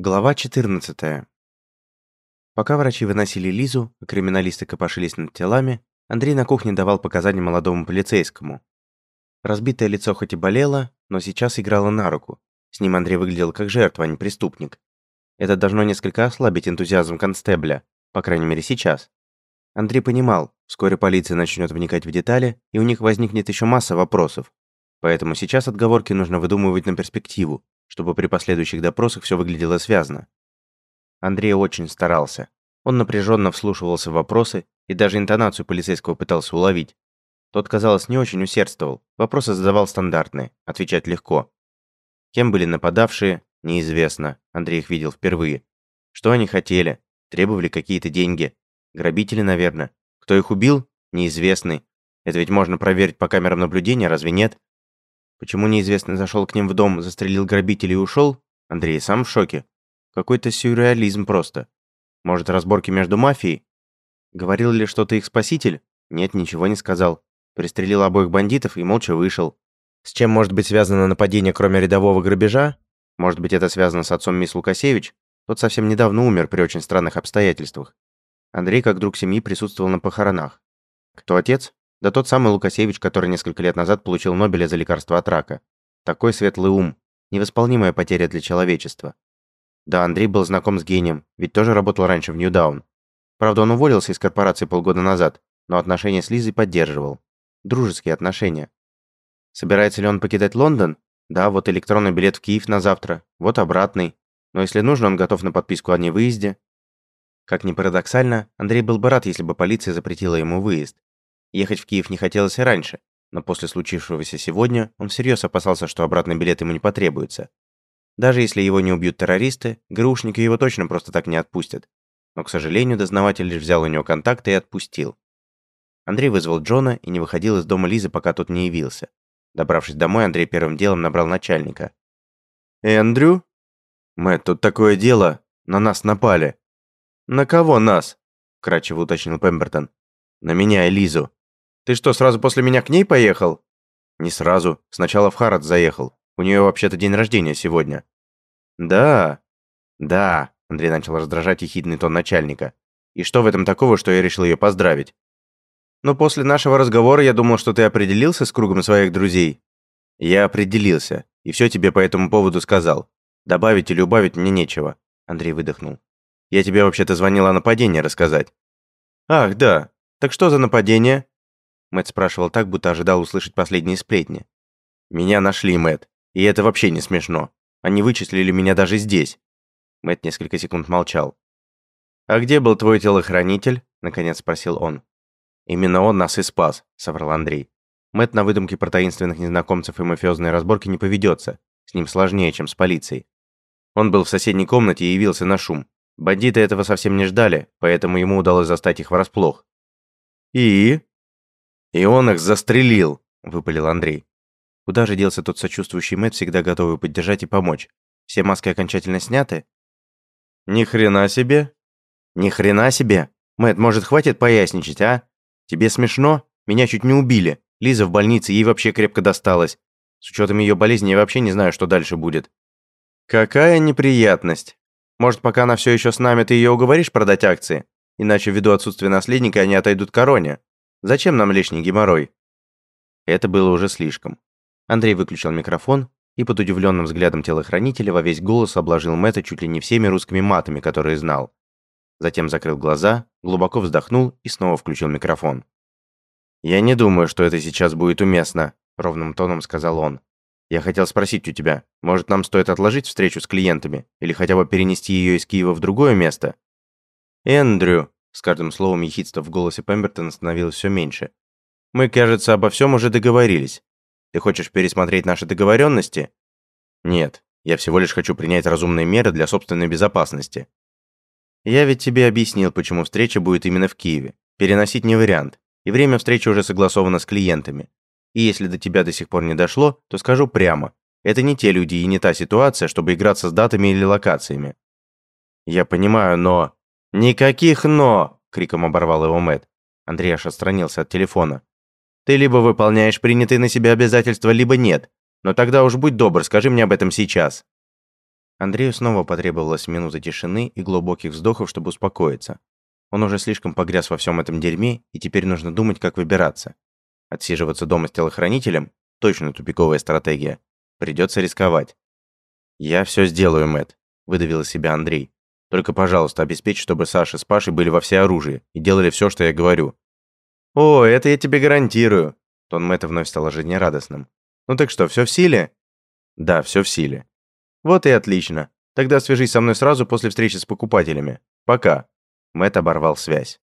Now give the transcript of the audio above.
Глава 14. Пока врачи выносили Лизу, а криминалисты копошились над телами, Андрей на кухне давал показания молодому полицейскому. Разбитое лицо хоть и болело, но сейчас играло на руку. С ним Андрей выглядел как жертва, а не преступник. Это должно несколько ослабить энтузиазм констебля, по крайней мере сейчас. Андрей понимал, вскоре полиция начнет вникать в детали, и у них возникнет еще масса вопросов. Поэтому сейчас отговорки нужно выдумывать на перспективу, чтобы при последующих допросах все выглядело связано. Андрей очень старался. Он напряженно вслушивался в вопросы и даже интонацию полицейского пытался уловить. Тот, казалось, не очень усердствовал. Вопросы задавал стандартные, отвечать легко. Кем были нападавшие, неизвестно. Андрей их видел впервые. Что они хотели? Требовали какие-то деньги. Грабители, наверное. Кто их убил? Неизвестный. Это ведь можно проверить по камерам наблюдения, разве нет? Почему неизвестный зашел к ним в дом, застрелил грабителей и ушел? Андрей сам в шоке. Какой-то сюрреализм просто. Может, разборки между мафией? Говорил ли что-то их спаситель? Нет, ничего не сказал. Пристрелил обоих бандитов и молча вышел. С чем может быть связано нападение, кроме рядового грабежа? Может быть, это связано с отцом мисс Лукасевич? Тот совсем недавно умер при очень странных обстоятельствах. Андрей, как друг семьи, присутствовал на похоронах. Кто отец? Да тот самый Лукасевич, который несколько лет назад получил Нобеля за лекарство от рака. Такой светлый ум. Невосполнимая потеря для человечества. Да, Андрей был знаком с гением, ведь тоже работал раньше в Ньюдаун. Правда, он уволился из корпорации полгода назад, но отношения с Лизой поддерживал. Дружеские отношения. Собирается ли он покидать Лондон? Да, вот электронный билет в Киев на завтра, вот обратный. Но если нужно, он готов на подписку о невыезде. Как ни парадоксально, Андрей был бы рад, если бы полиция запретила ему выезд. Ехать в Киев не хотелось и раньше, но после случившегося сегодня он всерьез опасался, что обратный билет ему не потребуется. Даже если его не убьют террористы, ГРУшники его точно просто так не отпустят. Но, к сожалению, дознаватель лишь взял у него контакты и отпустил. Андрей вызвал Джона и не выходил из дома Лизы, пока тот не явился. Добравшись домой, Андрей первым делом набрал начальника. «Эндрю?» «Мэтт, тут такое дело. На нас напали». «На кого нас?» – кратчево уточнил Пембертон. «На меня и Лизу. Ты что, сразу после меня к ней поехал? Не сразу. Сначала в Харрод заехал. У нее вообще-то день рождения сегодня. Да. Да. Андрей начал раздражать ехидный тон начальника. И что в этом такого, что я решил ее поздравить? Но после нашего разговора я думал, что ты определился с кругом своих друзей. Я определился, и все тебе по этому поводу сказал. Добавить или убавить мне нечего. Андрей выдохнул. Я тебе вообще-то звонил о нападении рассказать. Ах, да. Так что за нападение? Мэтт спрашивал так, будто ожидал услышать последние сплетни. «Меня нашли, Мэтт. И это вообще не смешно. Они вычислили меня даже здесь». Мэтт несколько секунд молчал. «А где был твой телохранитель?» – наконец спросил он. «Именно он нас и спас», – соврал Андрей. Мэтт на выдумке про таинственных незнакомцев и мафиозные разборки не поведется. С ним сложнее, чем с полицией. Он был в соседней комнате и явился на шум. Бандиты этого совсем не ждали, поэтому ему удалось застать их врасплох. «И?» «И он их застрелил», — выпалил Андрей. Куда же делся тот сочувствующий Мэтт, всегда готовый поддержать и помочь? Все маски окончательно сняты? Ни хрена себе. Ни хрена себе. Мэтт, может, хватит поясничать, а? Тебе смешно? Меня чуть не убили. Лиза в больнице, ей вообще крепко досталось. С учетом ее болезни я вообще не знаю, что дальше будет. Какая неприятность. Может, пока она все еще с нами, ты ее уговоришь продать акции? Иначе ввиду отсутствия наследника они отойдут короне. Зачем нам лишний геморрой?» Это было уже слишком. Андрей выключил микрофон и под удивленным взглядом телохранителя во весь голос обложил Мэтта чуть ли не всеми русскими матами, которые знал. Затем закрыл глаза, глубоко вздохнул и снова включил микрофон. «Я не думаю, что это сейчас будет уместно», — ровным тоном сказал он. «Я хотел спросить у тебя, может, нам стоит отложить встречу с клиентами или хотя бы перенести ее из Киева в другое место?» «Эндрю», с каждым словом ехидства в голосе Пембертона становилось все меньше. «Мы, кажется, обо всем уже договорились. Ты хочешь пересмотреть наши договоренности?» «Нет, я всего лишь хочу принять разумные меры для собственной безопасности». «Я ведь тебе объяснил, почему встреча будет именно в Киеве. Переносить не вариант. И время встречи уже согласовано с клиентами. И если до тебя до сих пор не дошло, то скажу прямо. Это не те люди и не та ситуация, чтобы играться с датами или локациями». «Я понимаю, но...» «Никаких «но!» — криком оборвал его Мэтт. Андрей аж отстранился от телефона. «Ты либо выполняешь принятые на себя обязательства, либо нет. Но тогда уж будь добр, скажи мне об этом сейчас». Андрею снова потребовалась минута тишины и глубоких вздохов, чтобы успокоиться. Он уже слишком погряз во всем этом дерьме, и теперь нужно думать, как выбираться. Отсиживаться дома с телохранителем – точно тупиковая стратегия. Придется рисковать. «Я все сделаю, Мэт, выдавил из себя Андрей. «Только, пожалуйста, обеспечь, чтобы Саша с Пашей были во всеоружии и делали все, что я говорю». «О, это я тебе гарантирую!» Тон Мэтта вновь стал жизнерадостным. «Ну так что, все в силе?» «Да, все в силе». «Вот и отлично. Тогда свяжись со мной сразу после встречи с покупателями. Пока». Мэтт оборвал связь.